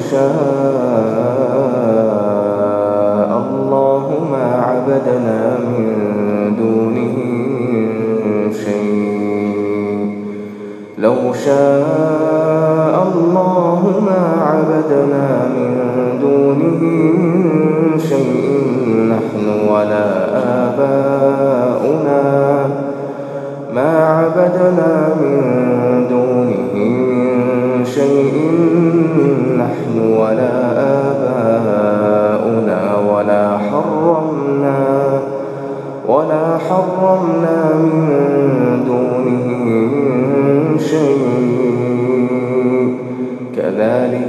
شاء الله ما عبدنا من دونه شيء. لو شاء الله ما عبدنا من دونه شيء نحن ولا آباؤنا. ما عبدنا من دونه من شيء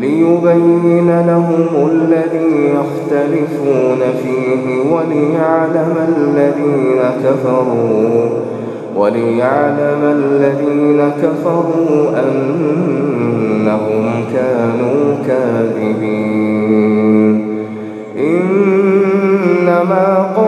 ليبين لهم الذي يختلفون فيه وليعلم الذين كفروا وليعلم الذين كفروا أنهم كانوا كاذبين. إنما قولنا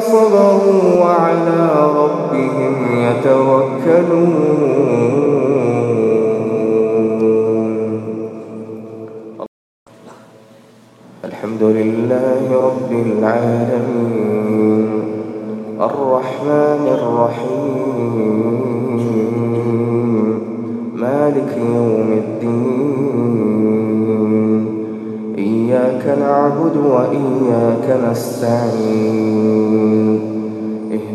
صبروا وعلى ربهم يتوكلون. الحمد لله رب العالمين. الرحمن الرحيم. مالك يوم الدين. إياك نعبد وإياك نستعين.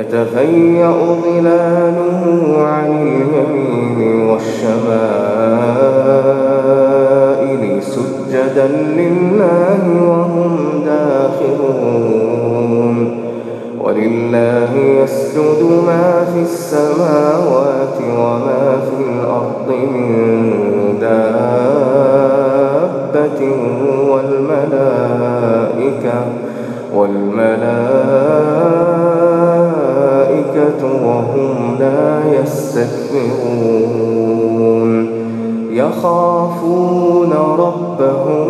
يتفيأ ظلاله عن اليمين والشمائل سجدا لله وهم داخلون. ولله يسجد ما في السماوات وما في الأرض من دابة والملائكة والملائكة يستكبرون يخافون ربهم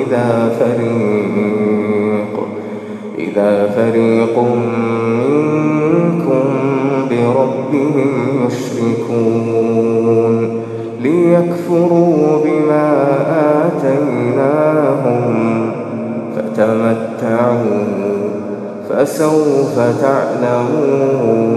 إذا فريق إذا فريق منكم بربهم يشركون ليكفروا بما آتيناهم فتمتعوا فسوف تعلمون.